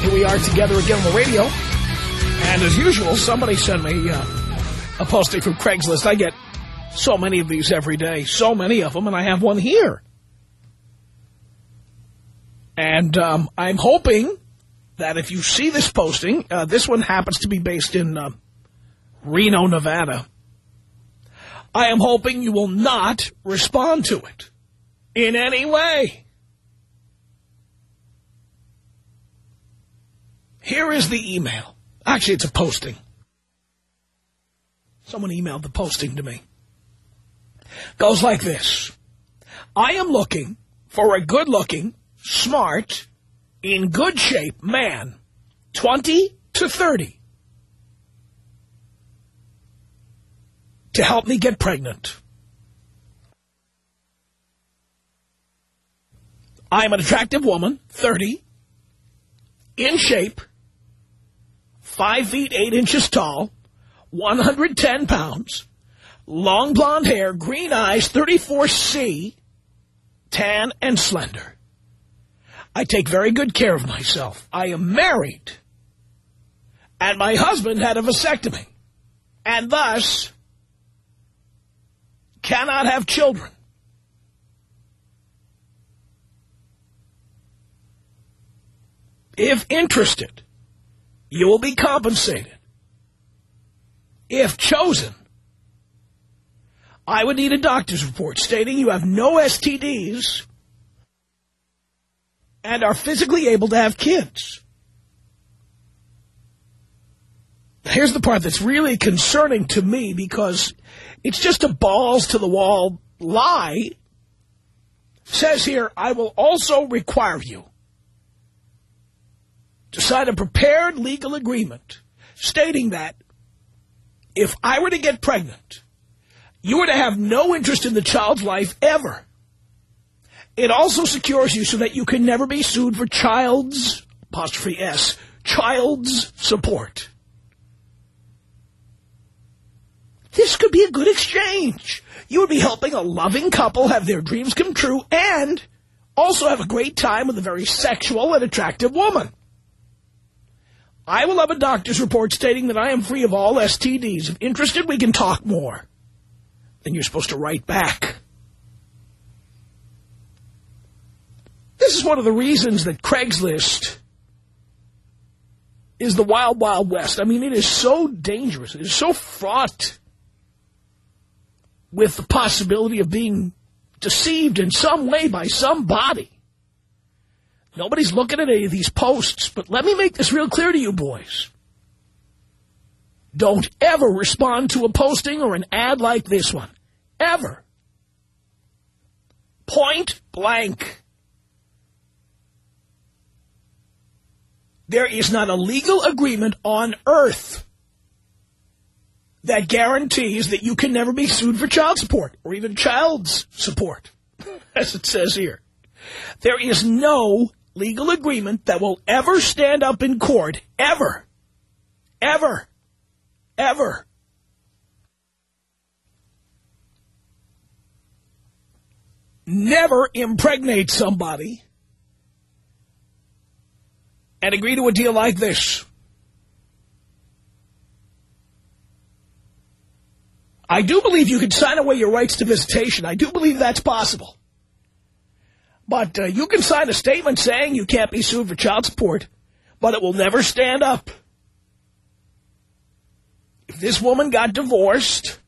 Here we are together again on the radio. And as usual, somebody sent me uh, a posting from Craigslist. I get so many of these every day, so many of them, and I have one here. And um, I'm hoping that if you see this posting, uh, this one happens to be based in uh, Reno, Nevada. I am hoping you will not respond to it in any way. Here is the email. Actually, it's a posting. Someone emailed the posting to me. Goes like this. I am looking for a good-looking, smart, in good shape man, 20 to 30, to help me get pregnant. I am an attractive woman, 30, in shape, 5 feet 8 inches tall, 110 pounds, long blonde hair, green eyes, 34C, tan and slender. I take very good care of myself. I am married. And my husband had a vasectomy. And thus cannot have children. If interested, you will be compensated. If chosen, I would need a doctor's report stating you have no STDs and are physically able to have kids. Here's the part that's really concerning to me because it's just a balls-to-the-wall lie. says here, I will also require you to sign a prepared legal agreement stating that if I were to get pregnant, you were to have no interest in the child's life ever. It also secures you so that you can never be sued for child's, apostrophe S, child's support. This could be a good exchange. You would be helping a loving couple have their dreams come true and also have a great time with a very sexual and attractive woman. I will have a doctor's report stating that I am free of all STDs. If interested, we can talk more. Then you're supposed to write back. This is one of the reasons that Craigslist is the wild, wild west. I mean, it is so dangerous. It is so fraught with the possibility of being deceived in some way by somebody. Nobody's looking at any of these posts, but let me make this real clear to you boys. Don't ever respond to a posting or an ad like this one. Ever. Point blank. There is not a legal agreement on earth that guarantees that you can never be sued for child support or even child's support, as it says here. There is no legal agreement that will ever stand up in court, ever, ever, ever. Never impregnate somebody and agree to a deal like this. I do believe you can sign away your rights to visitation. I do believe that's possible. But uh, you can sign a statement saying you can't be sued for child support, but it will never stand up. if this woman got divorced,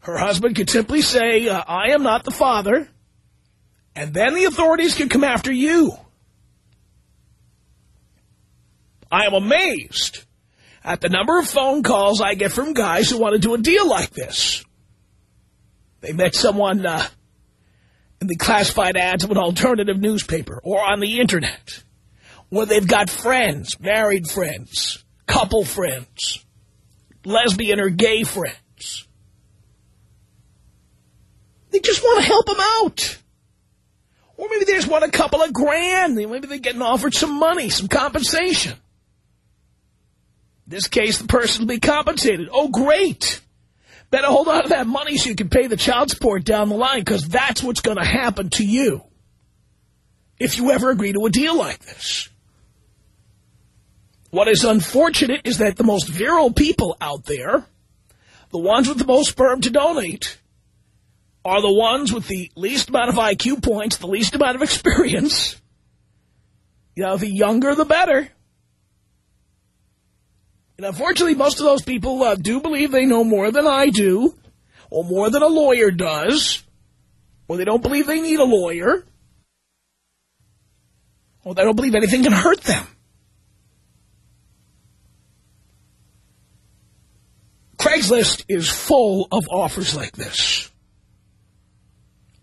her husband could simply say, uh, I am not the father, and then the authorities could come after you. I am amazed at the number of phone calls I get from guys who want to do a deal like this. They met someone uh, in the classified ads of an alternative newspaper or on the Internet. where they've got friends, married friends, couple friends, lesbian or gay friends. They just want to help them out. Or maybe they just want a couple of grand. Maybe they're getting offered some money, some compensation. In this case, the person will be compensated. Oh, great. Better hold on to that money so you can pay the child support down the line because that's what's going to happen to you if you ever agree to a deal like this. What is unfortunate is that the most virile people out there, the ones with the most sperm to donate, are the ones with the least amount of IQ points, the least amount of experience. You know, the younger, the better. And unfortunately, most of those people uh, do believe they know more than I do, or more than a lawyer does, or they don't believe they need a lawyer, or they don't believe anything can hurt them. Craigslist is full of offers like this.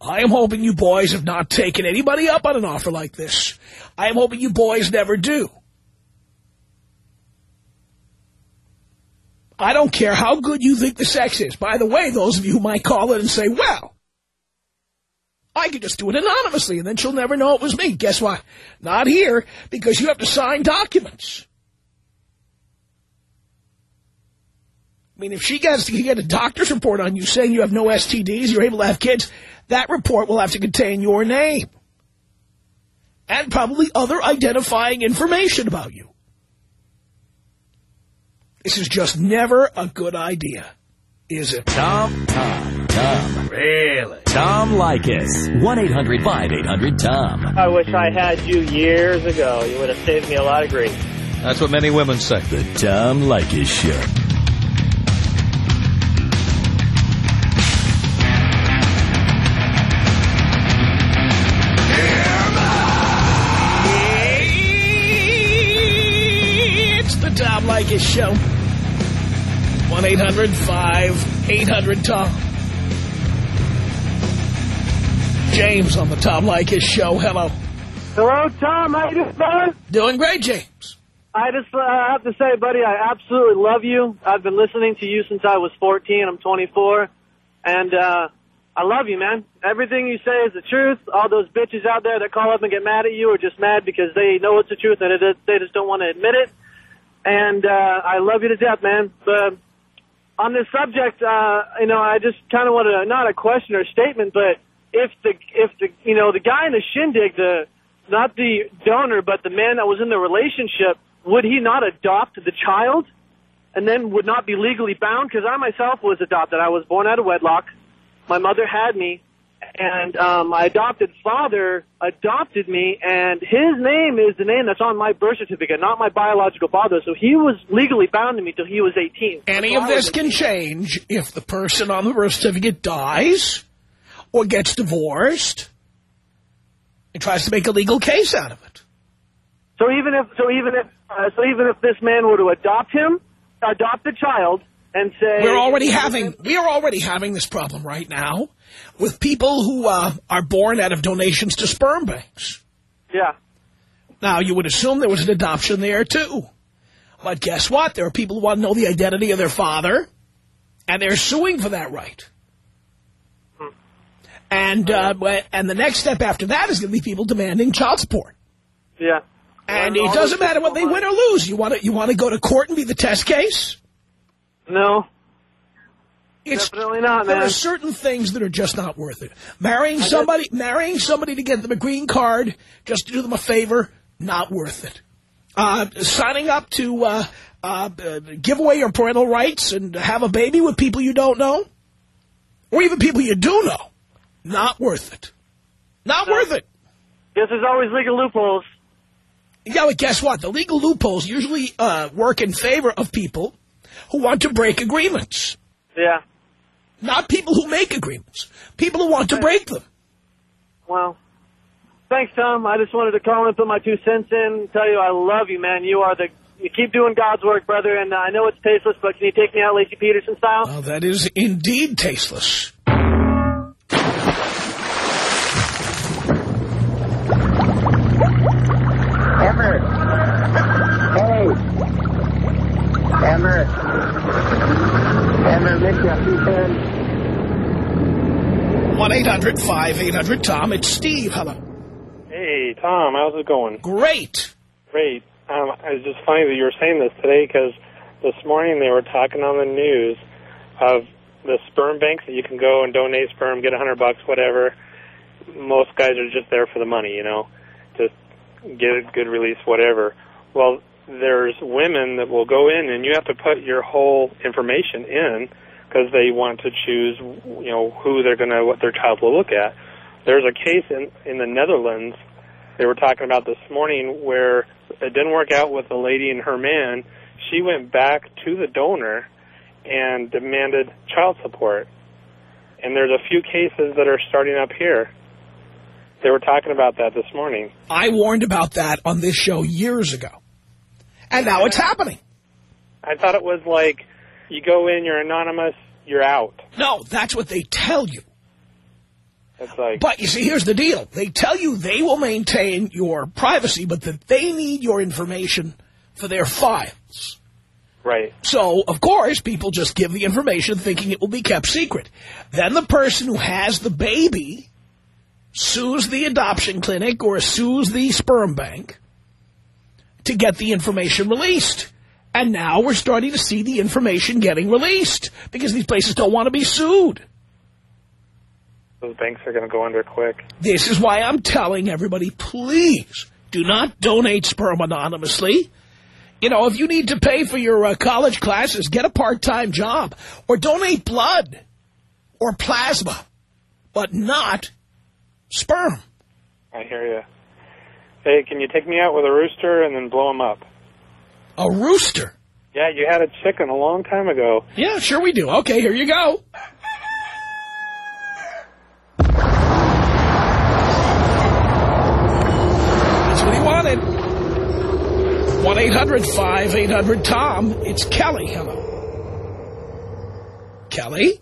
I am hoping you boys have not taken anybody up on an offer like this. I am hoping you boys never do. I don't care how good you think the sex is. By the way, those of you who might call it and say, well, I could just do it anonymously and then she'll never know it was me. Guess what? Not here because you have to sign documents. I mean, if she gets to get a doctor's report on you saying you have no STDs, you're able to have kids, that report will have to contain your name. And probably other identifying information about you. This is just never a good idea, is it? Tom, Tom, Tom. Really? Tom Leykis. 1-800-5800-TOM. I wish I had you years ago. You would have saved me a lot of grief. That's what many women say. The Tom Leykis Show. Tom Show. 1-800-5800-TOM. James on the Tom Leykis Show. Hello. Hello, Tom. How you doing, brother? Doing great, James. I just uh, have to say, buddy, I absolutely love you. I've been listening to you since I was 14. I'm 24. And uh, I love you, man. Everything you say is the truth. All those bitches out there that call up and get mad at you are just mad because they know it's the truth and it, they just don't want to admit it. And uh, I love you to death, man. But on this subject, uh, you know, I just kind of want to, not a question or statement, but if the, if the, you know, the guy in the shindig, the, not the donor, but the man that was in the relationship, would he not adopt the child and then would not be legally bound? Because I myself was adopted. I was born out of wedlock. My mother had me, and um, my adopted father adopted me, and his name is the name that's on my birth certificate, not my biological father. So he was legally bound to me till he was 18. Any So of this can 18. change if the person on the birth certificate dies or gets divorced and tries to make a legal case out of it. So even if, so even if, uh, so even if this man were to adopt him, adopt the child, and say We're already having we are already having this problem right now with people who uh, are born out of donations to sperm banks. yeah. Now, you would assume there was an adoption there, too. But guess what? There are people who want to know the identity of their father, and they're suing for that right. And uh, and the next step after that is going to be people demanding child support. Yeah. And Well, it doesn't matter whether they win or lose. You want to you want to go to court and be the test case? No, It's, definitely not, there man. are certain things that are just not worth it. Marrying somebody, marrying somebody to get them a green card, just to do them a favor, not worth it. Uh, signing up to uh, uh, uh, give away your parental rights and have a baby with people you don't know, or even people you do know, not worth it. Not worth it. Guess there's always legal loopholes. Yeah, but guess what? The legal loopholes usually uh, work in favor of people who want to break agreements. Yeah. Not people who make agreements. People who want to break them. Well, thanks, Tom. I just wanted to call and put my two cents in. Tell you I love you, man. You are the. You keep doing God's work, brother. And uh, I know it's tasteless, but can you take me out, Laci Peterson style? Well, that is indeed tasteless. Emmer. Hey. Emmer. Emmer, miss you. You can. 1-800-5800-TOM. It's Steve. Hello. Hey, Tom, how's it going? Great. Great. Um, it's just funny that you were saying this today because this morning they were talking on the news of the sperm banks that you can go and donate sperm, get a hundred bucks, whatever. Most guys are just there for the money, you know, just get a good release, whatever. Well, there's women that will go in and you have to put your whole information in because they want to choose, you know, who they're going to, what their child will look at. There's a case in in the Netherlands they were talking about this morning where it didn't work out with the lady and her man. She went back to the donor and demanded child support. And there's a few cases that are starting up here. They were talking about that this morning. I warned about that on this show years ago. And now it's happening. I thought it was like you go in, you're anonymous, you're out. No, that's what they tell you. It's like But you see, here's the deal. They tell you they will maintain your privacy, but that they need your information for their files. right. So, of course, people just give the information thinking it will be kept secret. Then the person who has the baby sues the adoption clinic or sues the sperm bank to get the information released. And now we're starting to see the information getting released because these places don't want to be sued. Those banks are going to go under quick. This is why I'm telling everybody, please do not donate sperm anonymously. You know, if you need to pay for your uh, college classes, get a part-time job or donate blood or plasma, but not sperm. I hear you. Hey, can you take me out with a rooster and then blow him up? A rooster. Yeah, you had a chicken a long time ago. Yeah, sure we do. Okay, here you go. That's what he wanted. 1-800-5800-TOM. It's Kelly. Hello. Kelly?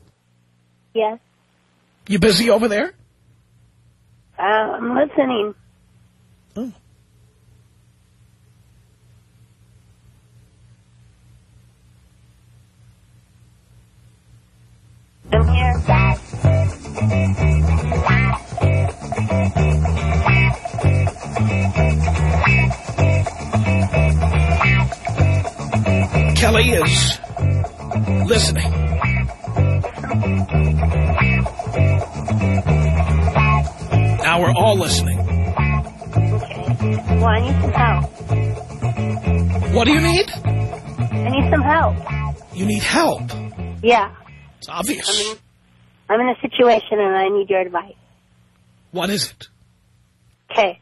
Yes. You busy over there? Uh, I'm listening. Oh. Here. Kelly is listening. Now we're all listening. Okay. Well, I need some help. What do you need? I need some help. You need help. Yeah. It's obvious. I mean, I'm in a situation and I need your advice. What is it? Okay.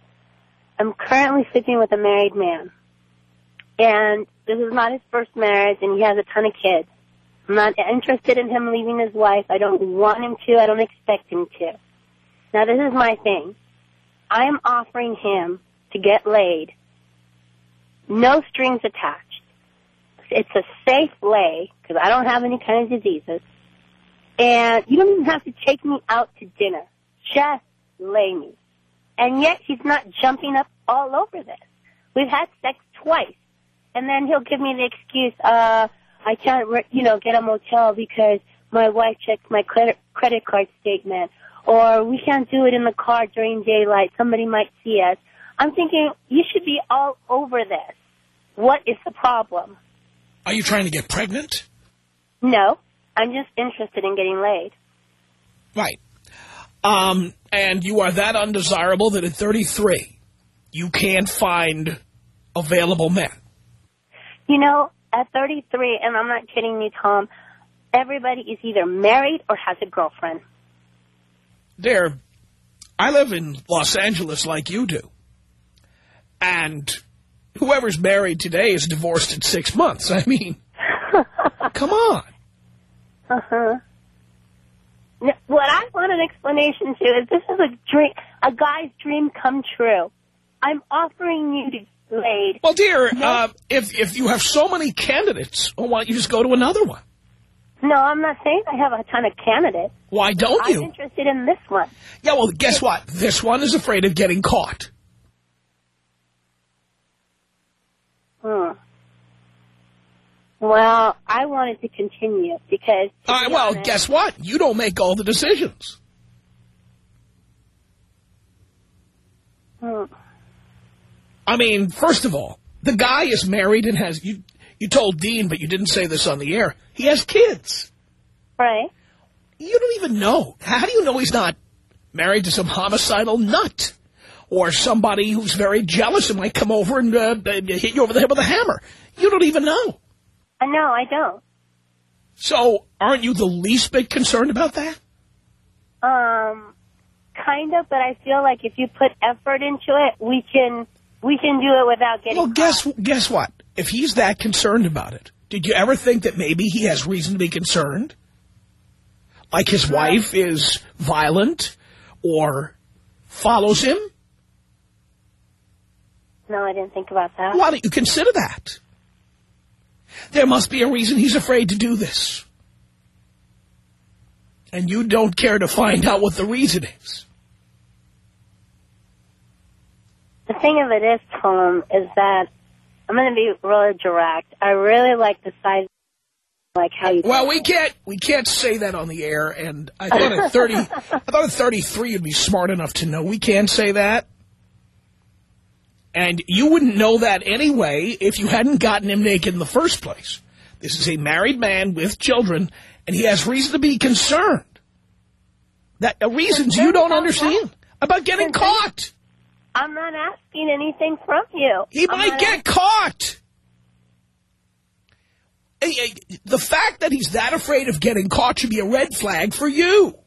I'm currently sleeping with a married man. And this is not his first marriage and he has a ton of kids. I'm not interested in him leaving his wife. I don't want him to. I don't expect him to. Now this is my thing. I am offering him to get laid. No strings attached. It's a safe lay because I don't have any kind of diseases. And you don't even have to take me out to dinner. Just lay me. And yet he's not jumping up all over this. We've had sex twice. And then he'll give me the excuse, uh, I can't, you know, get a motel because my wife checked my credit, credit card statement. Or we can't do it in the car during daylight. Somebody might see us. I'm thinking you should be all over this. What is the problem? Are you trying to get pregnant? No, I'm just interested in getting laid. Right. Um, and you are that undesirable that at 33, you can't find available men. You know, at 33, and I'm not kidding you, Tom, everybody is either married or has a girlfriend. There, I live in Los Angeles like you do. And whoever's married today is divorced in six months. I mean, Come on. Uh-huh. N- What I want an explanation to is this is a dream, a guy's dream come true. I'm offering you to be laid. Well, dear, uh, if if you have so many candidates, well, why don't you just go to another one? No, I'm not saying I have a ton of candidates. Why don't I'm you? interested in this one. Yeah, well, guess what? This one is afraid of getting caught. Hmm. Well, I wanted to continue because. to All right, be well, honest- guess what? You don't make all the decisions. Hmm. I mean, first of all, the guy is married and has you. You told Dean, but you didn't say this on the air. He has kids. Right. You don't even know. How do you know he's not married to some homicidal nut? Or somebody who's very jealous and might come over and uh, hit you over the head with a hammer. You don't even know. I know, I don't. So aren't you the least bit concerned about that? Um, kind of, but I feel like if you put effort into it, we can we can do it without getting. Well, guess guess what? If he's that concerned about it, did you ever think that maybe he has reason to be concerned? Like his wife is violent or follows him? No, I didn't think about that. Why don't you consider that? There must be a reason he's afraid to do this. And you don't care to find out what the reason is. The thing of it is, Tom, is that I'm going to be really direct. I really like the size, like how you. Well, we can't we can't say that on the air. And I thought at thirty, I thought at thirty three you'd be smart enough to know we can't say that. And you wouldn't know that anyway if you hadn't gotten him naked in the first place. This is a married man with children, and he has reason to be concerned. That uh, reasons you don't understand about getting caught. I'm not asking anything from you. He I'm might get caught. The fact that he's that afraid of getting caught should be a red flag for you.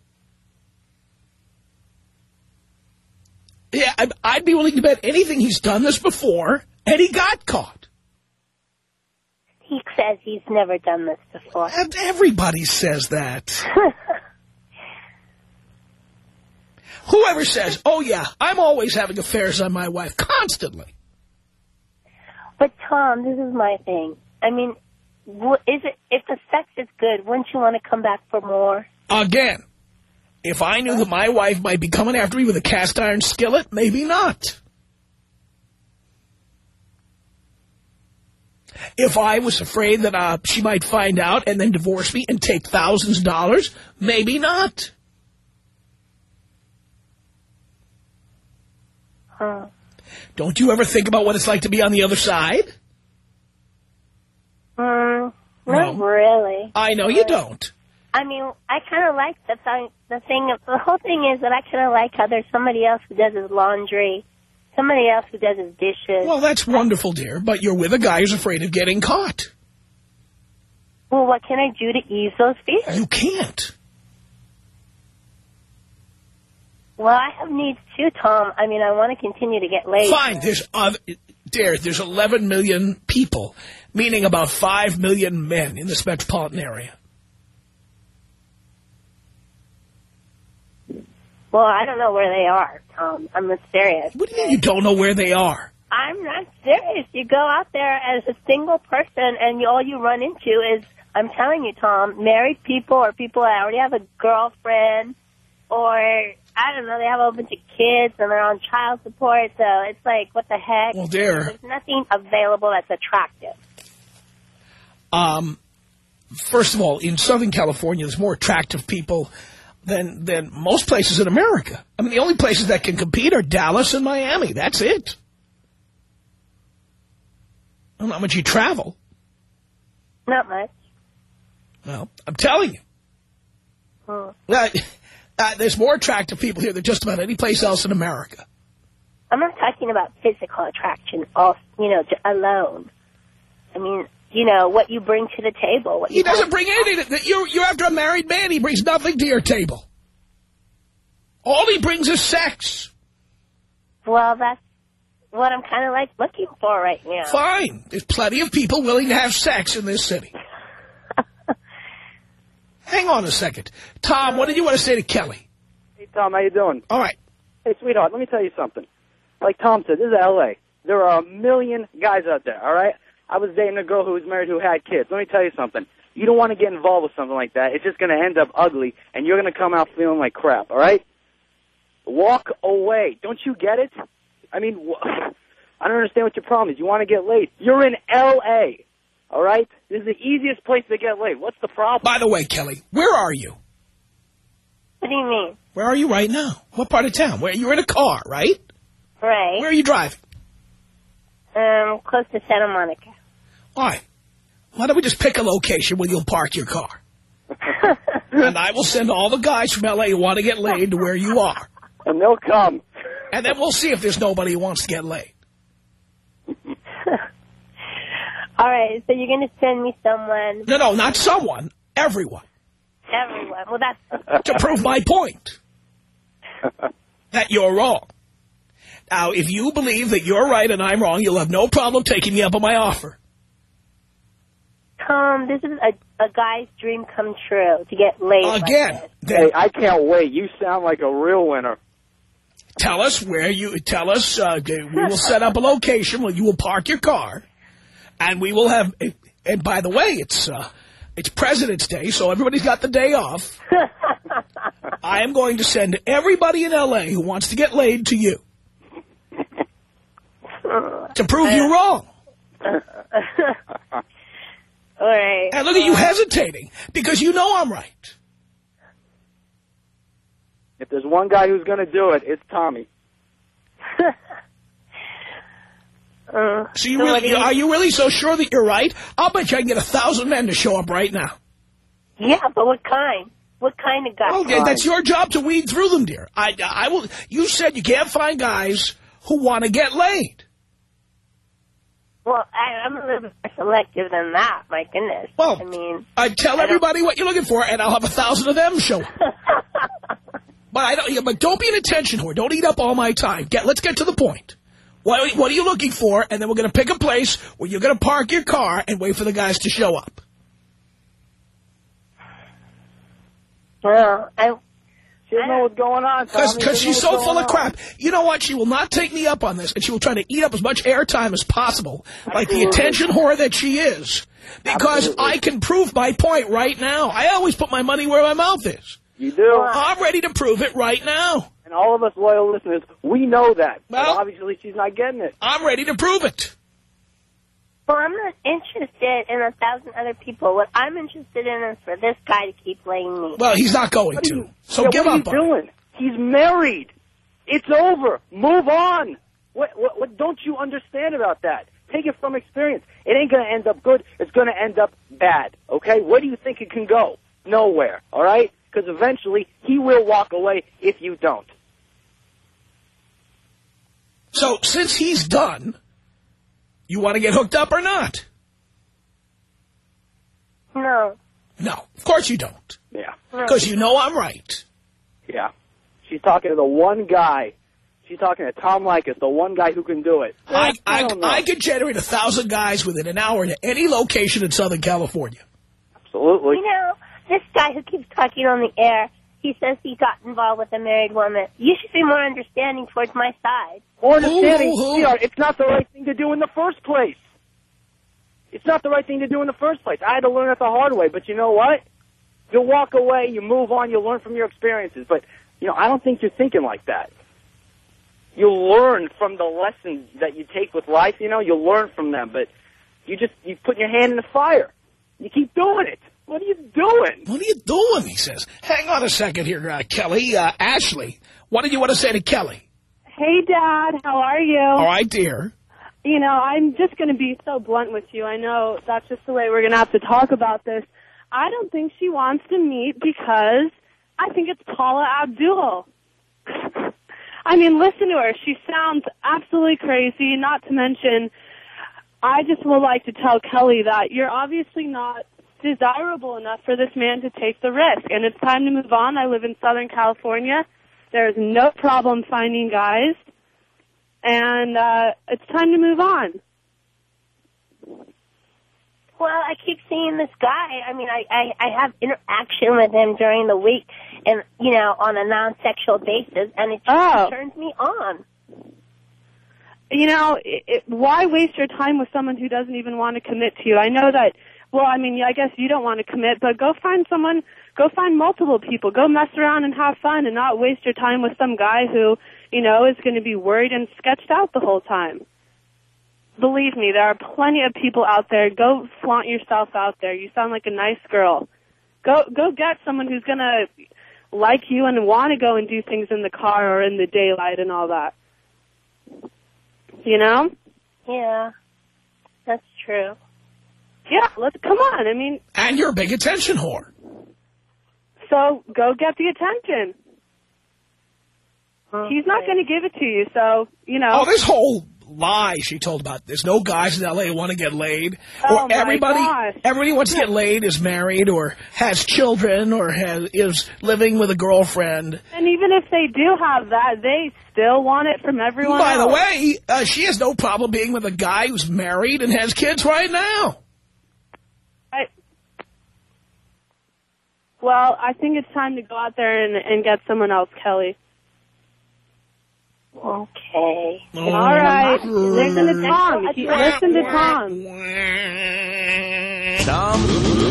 Yeah, I'd- I'd be willing to bet anything he's done this before, and he got caught. He says he's never done this before. And everybody says that. Whoever says, oh yeah, I'm always having affairs on my wife, constantly. But Tom, this is my thing. I mean, is it if the sex is good, wouldn't you want to come back for more? Again, if I knew that my wife might be coming after me with a cast iron skillet, maybe not. If I was afraid that uh, she might find out and then divorce me and take thousands of dollars, maybe not. Huh. Don't you ever think about what it's like to be on the other side? Mm, not No. really. I know you don't. I mean, I kind of like the thing. The thing, the whole thing is that I kind of like how there's somebody else who does his laundry, somebody else who does his dishes. Well, that's wonderful, dear, but you're with a guy who's afraid of getting caught. Well, what can I do to ease those fears? You can't. Well, I have needs too, Tom. I mean, I want to continue to get laid. Fine, there's other, dear, there's 11 million people, meaning about 5 million men in this metropolitan area. Well, I don't know where they are, Tom. I'm not serious. What do you mean you don't know where they are? I'm not serious. You go out there as a single person, and you, all you run into is, I'm telling you, Tom, married people or people that already have a girlfriend, or I don't know, they have a bunch of kids and they're on child support. So it's like, what the heck? Well, dear, There's nothing available that's attractive. um, first of all, in Southern California, there's more attractive people than than most places in America. I mean, the only places that can compete are Dallas and Miami. That's it. I don't know how much you travel. Not much. Well, I'm telling you. Hmm. Uh, uh, there's more attractive people here than just about any place else in America. I'm not talking about physical attraction, all you know, alone. I mean, you know, what you bring to the table. What He you doesn't bring anything. You're, you're after a married man. He brings nothing to your table. All he brings is sex. Well, that's what I'm kind of like looking for right now. Fine. There's plenty of people willing to have sex in this city. Hang on a second. Tom, what did you want to say to Kelly? Hey, Tom, how you doing? All right. Hey, sweetheart, let me tell you something. Like Tom said, this is L.A. There are a million guys out there, all right? I was dating a girl who was married who had kids. Let me tell you something. You don't want to get involved with something like that. It's just going to end up ugly, and you're going to come out feeling like crap, all right? Walk away. Don't you get it? I mean, I don't understand what your problem is. You want to get laid. You're in L.A., all right? This is the easiest place to get laid. What's the problem? By the way, Kelly, where are you? What do you mean? Where are you right now? What part of town? Where You're in a car, right? Right. Where are you driving? Um, close to Santa Monica. All right. Why don't we just pick a location where you'll park your car? and I will send all the guys from L.A. who want to get laid to where you are. And they'll come. And then we'll see if there's nobody who wants to get laid. All right, so you're going to send me someone, No, no, not someone. Everyone. everyone. Well, that's To prove my point. That you're wrong. Now, if you believe that you're right and I'm wrong, you'll have no problem taking me up on my offer. Tom. This is a, a guy's dream come true to get laid. Again, this. then Hey, I can't wait. You sound like a real winner. tell us where you, tell us, uh, we will set up a location where you will park your car and we will have, and by the way, it's, uh, it's President's Day, so everybody's got the day off. I am going to send everybody in L.A. who wants to get laid to you to prove you wrong. All right. And look at you hesitating because you know I'm right. If there's one guy who's going to do it, it's Tommy. Uh, So you so really, you- are you really so sure that you're right? I'll bet you I can get a thousand men to show up right now. yeah, but what kind? What kind of guy? Oh, yeah, that's your job to weed through them, dear. I, I will. You said you can't find guys who want to get laid. Well, I, I'm a little bit more selective than that. My goodness. Well, I mean, I tell I everybody what you're looking for, and I'll have a thousand of them show up. But I don't. But don't be an attention whore. Don't eat up all my time. Get. Let's get to the point. What, what are you looking for? And then we're going to pick a place where you're going to park your car and wait for the guys to show up. well, I, She doesn't know what's going on, Because She doesn't she's so full going of on. crap. You know what? She will not take me up on this, and she will try to eat up as much airtime as possible, like the attention whore that she is. Because Absolutely. I can prove my point right now. I always put my money where my mouth is. You do. I'm ready to prove it right now. And all of us loyal listeners, we know that. Well- but obviously she's not getting it. I'm ready to prove it. Well, I'm not interested in a thousand other people. What I'm interested in is for this guy to keep laying me. Well, he's not going to. you, So yeah, give what up are you on it. doing? He's married. It's over. Move on. What, what, what don't you understand about that? Take it from experience. It ain't going to end up good. It's going to end up bad. Okay? Where do you think it can go? Nowhere. All right? Because eventually he will walk away if you don't. So since he's done, you want to get hooked up or not? No. No, of course you don't. Yeah. Because you know I'm right. Yeah. She's talking to the one guy. She's talking to Tom Leykis, the one guy who can do it. I, I, don't. I could generate a thousand guys within an hour to any location in Southern California. Absolutely. You know, this guy who keeps talking on the air, he says he got involved with a married woman. You should be more understanding towards my side. More understanding, Ooh, ooh, ooh. it's not the right thing to do in the first place. It's not the right thing to do in the first place. I had to learn it the hard way, but you know what? You walk away, you move on, you learn from your experiences. But, you know, I don't think you're thinking like that. You learn from the lessons that you take with life, you know, you learn from them, but you just, you put your hand in the fire. You keep doing it. What are you doing? What are you doing, he says. Hang on a second here, uh, Kelly. Uh, Ashley, what did you want to say to Kelly? Hey, Dad. How are you? All right, dear. You know, I'm just going to be so blunt with you. I know that's just the way we're going to have to talk about this. I don't think she wants to meet because I think it's Paula Abdul. I mean, listen to her. She sounds absolutely crazy, not to mention, I just would like to tell Kelly that you're obviously not desirable enough for this man to take the risk. And it's time to move on. I live in Southern California. There's no problem finding guys. And uh, it's time to move on. Well, I keep seeing this guy. I mean, I, I, I have interaction with him during the week and, you know, on a non-sexual basis, and it just Oh. turns me on. you know, it, it, why waste your time with someone who doesn't even want to commit to you? I know that. Well, I mean, I guess you don't want to commit, but go find someone. Go find multiple people. Go mess around and have fun, and not waste your time with some guy who, you know, is going to be worried and sketched out the whole time. Believe me, there are plenty of people out there. Go flaunt yourself out there. You sound like a nice girl. Go, go get someone who's going to like you and want to go and do things in the car or in the daylight and all that. You know? Yeah, that's true. Yeah, let's come on. I mean, And you're a big attention whore. so go get the attention. He's not going to give it to you, so you know. Oh, this whole lie she told about there's no guys in L.A. who want to get laid. Oh, or everybody, gosh. everybody wants to get laid is married or has children or has, is living with a girlfriend. and even if they do have that, they still want it from everyone By the way, uh, she has no problem being with a guy who's married and has kids right now. I, well, I think it's time to go out there and, and get someone else, Kelly. Okay. All oh, right, listen to Tom. Listen to Tom. Tom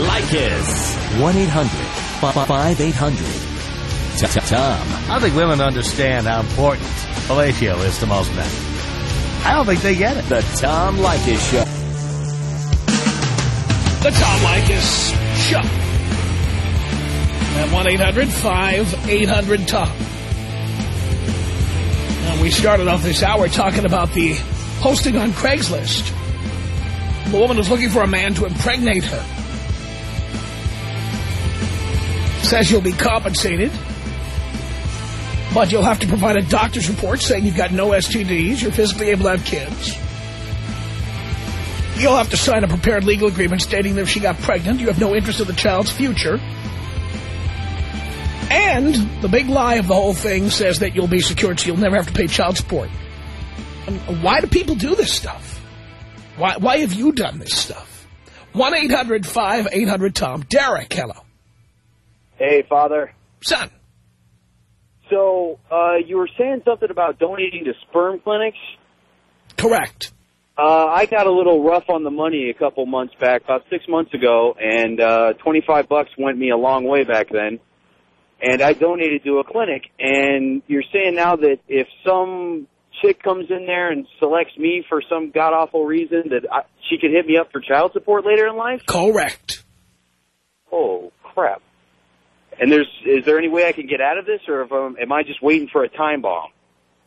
Leykis. 1-800-5800-TOM. I think women understand how important fellatio is to most men. I don't think they get it. The Tom Leykis Show. The Tom Leykis Show. At 1-800-5800-TOM. Now, we started off this hour talking about the posting on Craigslist. The woman was looking for a man to impregnate her. Says you'll be compensated. But you'll have to provide a doctor's report saying you've got no STDs, you're physically able to have kids. You'll have to sign a prepared legal agreement stating that if she got pregnant, you have no interest in the child's future. And the big lie of the whole thing says that you'll be secured so you'll never have to pay child support. And why do people do this stuff? Why, why have you done this stuff? 1-800-5800-TOM. Derek, hello. Hey, Father. Son. So, uh, you were saying something about donating to sperm clinics? Correct. Uh, I got a little rough on the money a couple months back, about six months ago, and uh, 25 bucks went me a long way back then. And I donated to a clinic, and you're saying now that if some chick comes in there and selects me for some god-awful reason, that I, she could hit me up for child support later in life? Correct. Oh, crap. And there's, is there any way I can get out of this, or if, um, am I just waiting for a time bomb?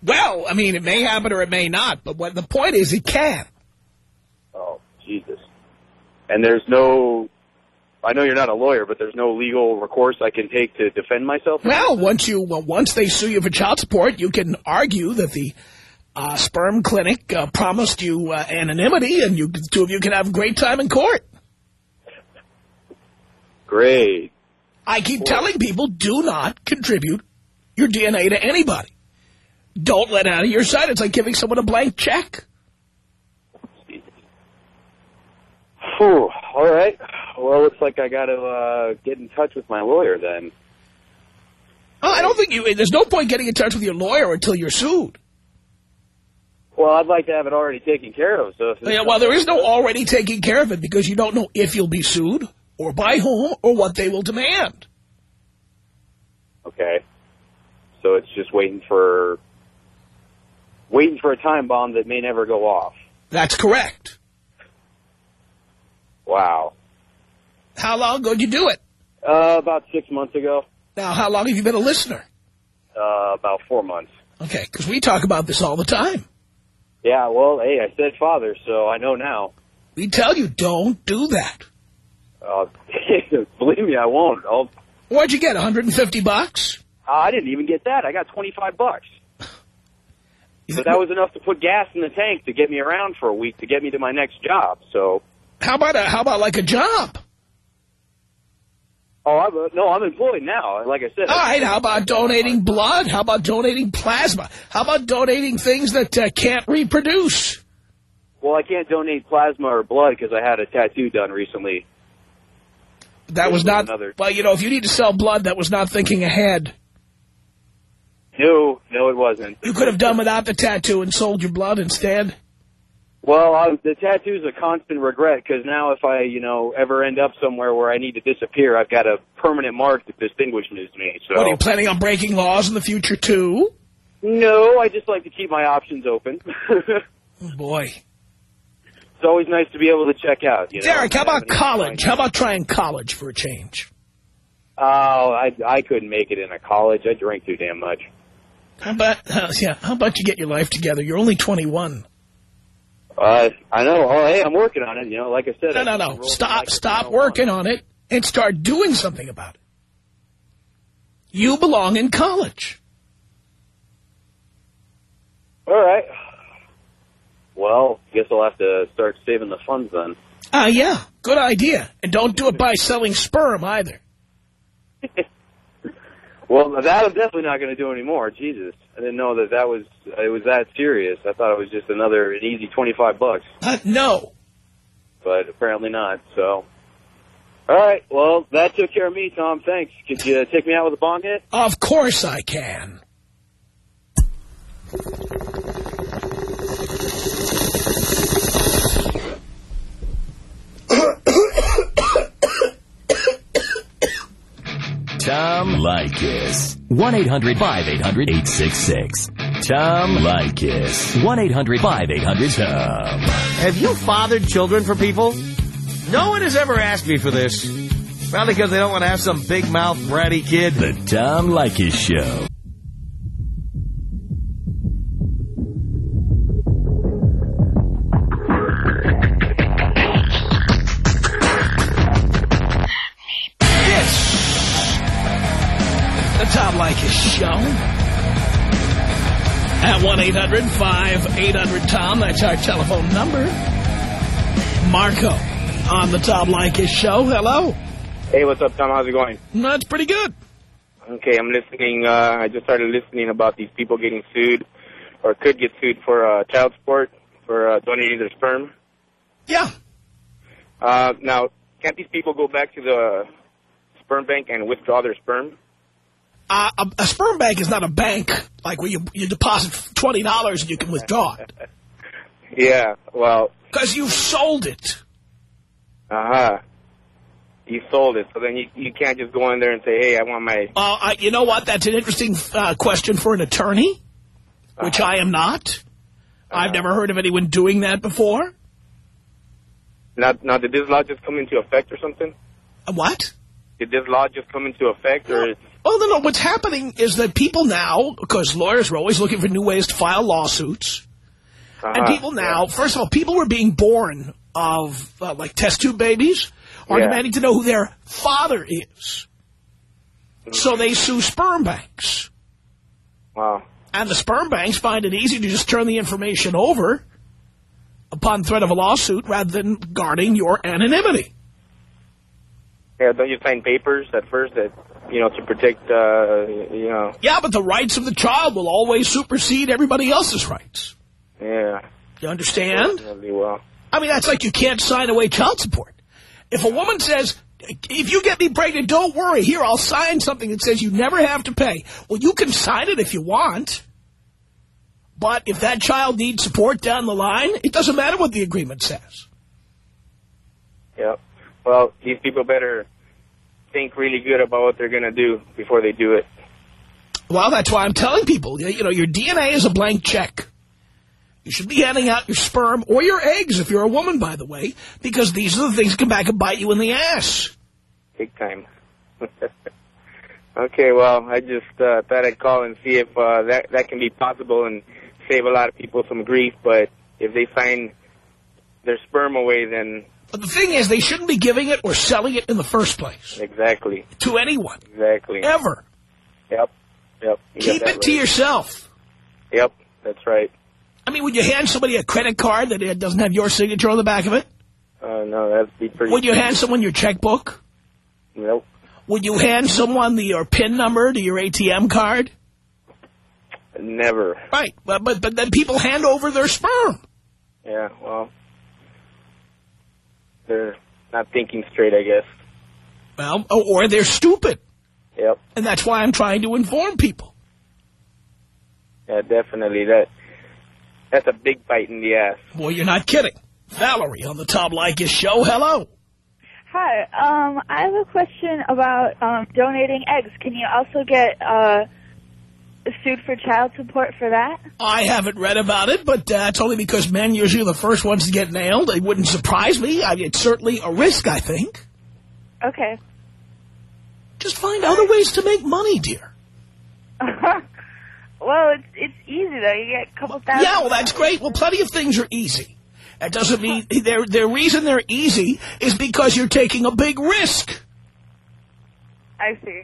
Well, I mean, it may happen or it may not, but what the point is it can. Oh, Jesus. And there's no, I know you're not a lawyer, but there's no legal recourse I can take to defend myself? Well, once you well, once they sue you for child support, you can argue that the uh, sperm clinic uh, promised you uh, anonymity, and you two of you can have a great time in court. Great. I keep telling people, do not contribute your DNA to anybody. Don't let it out of your sight. It's like giving someone a blank check. Whew. All right. Well, it looks like I got to uh, get in touch with my lawyer then. Oh, I don't think you. There's no point getting in touch with your lawyer until you're sued. Well, I'd like to have it already taken care of. So if Yeah, well, there is no already taking care of it because you don't know if you'll be sued or by whom or what they will demand. Okay. So it's just waiting for waiting for a time bomb that may never go off. That's correct. Wow. How long ago did you do it? Uh, about six months ago. Now, how long have you been a listener? Uh, about four months. Okay, because we talk about this all the time. Yeah, well, hey, I said father, so I know now. We tell you, don't do that. Uh, believe me, I won't. I'll, What'd you get, 150 bucks? uh, I didn't even get that. I got 25 bucks. But that was enough to put gas in the tank to get me around for a week to get me to my next job. So, How about a, how about like a job? Oh, I'm, uh, no, I'm employed now. Like I said, All right, how about donating blood? How about donating plasma? How about donating things that uh, can't reproduce? Well, I can't donate plasma or blood because I had a tattoo done recently. That was not, another- well, you know, if you need to sell blood, that was not thinking ahead. No, no, it wasn't. You could have done without the tattoo and sold your blood instead. Well, I, the tattoo's a constant regret because now if I, you know, ever end up somewhere where I need to disappear, I've got a permanent mark that distinguishes me. So What, are you planning on breaking laws in the future, too? no, I just like to keep my options open. Oh, boy. It's always nice to be able to check out. You know? Derek, how about college? How about trying college for a change? Oh, I I couldn't make it in a college. I drank too damn much. How about, uh, yeah, how about you get your life together? You're only 21. Uh, I know. Oh, hey, I'm working on it. You know, like I said. No, I no, no. Stop, stop working on it and start doing something about it. You belong in college. All right. Well, guess I'll have to start saving the funds then. Ah, yeah, good idea. And don't do it by selling sperm either. Well, that I'm definitely not going to do anymore. Jesus, I didn't know that that was it was that serious. I thought it was just another an easy twenty five bucks, Uh, no. but apparently not. So, all right. Well, that took care of me, Tom. Thanks. Could you take me out with a bong hit? Of course I can. Tom Leykis. 1-800-5800-866. Tom Leykis. 1-800-5800-TOM. Have you fathered children for people? No one has ever asked me for this. Probably because they don't want to have some big mouth bratty kid. The Tom Leykis Show. Leykis Show. At 1-800-5800-TOM. That's our telephone number. Marco on the Tom Leykis Show. Hello. Hey, what's up, Tom? How's it going? That's pretty good. Okay, I'm listening. Uh, I just started listening about these people getting sued or could get sued for uh, child support for uh, donating their sperm. Yeah. Uh, now, can't these people go back to the sperm bank and withdraw their sperm? Uh, a, a sperm bank is not a bank like where you, you deposit $20 and you can withdraw it. Yeah, well, Because you've sold it. uh-huh. You sold it, so then you, you can't just go in there and say, hey, I want my... Uh, I, you know what? That's an interesting uh, question for an attorney, which I am not. I've never heard of anyone doing that before. Now, now, did this law just come into effect or something? What? Did this law just come into effect, or... Oh, no, no. What's happening is that people now, because lawyers are always looking for new ways to file lawsuits, and Uh-huh, people now, first of all, people were being born of, uh, like, test tube babies are Yeah. demanding to know who their father is. So they sue sperm banks. Wow. And the sperm banks find it easy to just turn the information over upon threat of a lawsuit rather than guarding your anonymity. Yeah, don't you sign papers at first that, you know, to protect, uh, you know... Yeah, but the rights of the child will always supersede everybody else's rights. Yeah. You understand? Well. I mean, that's like you can't sign away child support. If a woman says, if you get me pregnant, don't worry. Here, I'll sign something that says you never have to pay. Well, you can sign it if you want. But if that child needs support down the line, it doesn't matter what the agreement says. Yep. Well, these people better think really good about what they're going to do before they do it. Well, that's why I'm telling people, you know, your DNA is a blank check. You should be handing out your sperm or your eggs if you're a woman, by the way, because these are the things that come back and bite you in the ass. Big time. okay, well, I just uh, thought I'd call and see if uh, that, that can be possible and save a lot of people some grief, but if they sign their sperm away, then But the thing is, they shouldn't be giving it or selling it in the first place exactly, to anyone, exactly. ever. Yep, yep. You Keep it to yourself. Yep, that's right. I mean, would you hand somebody a credit card that doesn't have your signature on the back of it? Uh, no, that'd be pretty... Would you hand someone your checkbook? Nope. Would you hand someone the, your PIN number to your ATM card? Never. Right, but, but but then people hand over their sperm. Yeah, well, they're not thinking straight, I guess. Well, or they're stupid. Yep. And that's why I'm trying to inform people. Yeah, definitely. That that's a big bite in the ass. Boy, you're not kidding. Valerie on the Tom Leykis show. Hello. Hi. Um, I have a question about um, donating eggs. Can you also get uh, sued for child support for that? I haven't read about it, but uh, that's only because men usually are the first ones to get nailed. It wouldn't surprise me. I mean, it's certainly a risk, I think. Okay. Just find other ways to make money, dear. well, it's it's easy though. You get a couple thousand. Yeah, well, that's great. Well, plenty of things are easy. That doesn't mean their their reason they're easy is because you're taking a big risk. I see.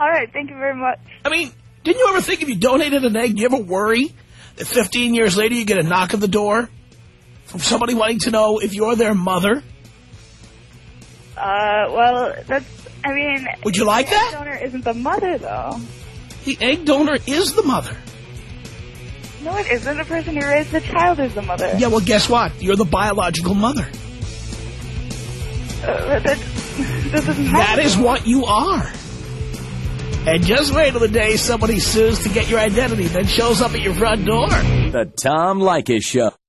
All right. Thank you very much. I mean, didn't you ever think if you donated an egg, you ever worry that 15 years later you get a knock at the door from somebody wanting to know if you're their mother? Uh, well, that's. I mean, Would you like the that? Donor isn't the mother though. The egg donor is the mother. No, it isn't. The person who raised the child is the mother. Yeah, well, guess what? You're the biological mother. Uh, that, that That happen. what you are. And just wait till the day somebody sues to get your identity, then shows up at your front door. The Tom Leykis Show.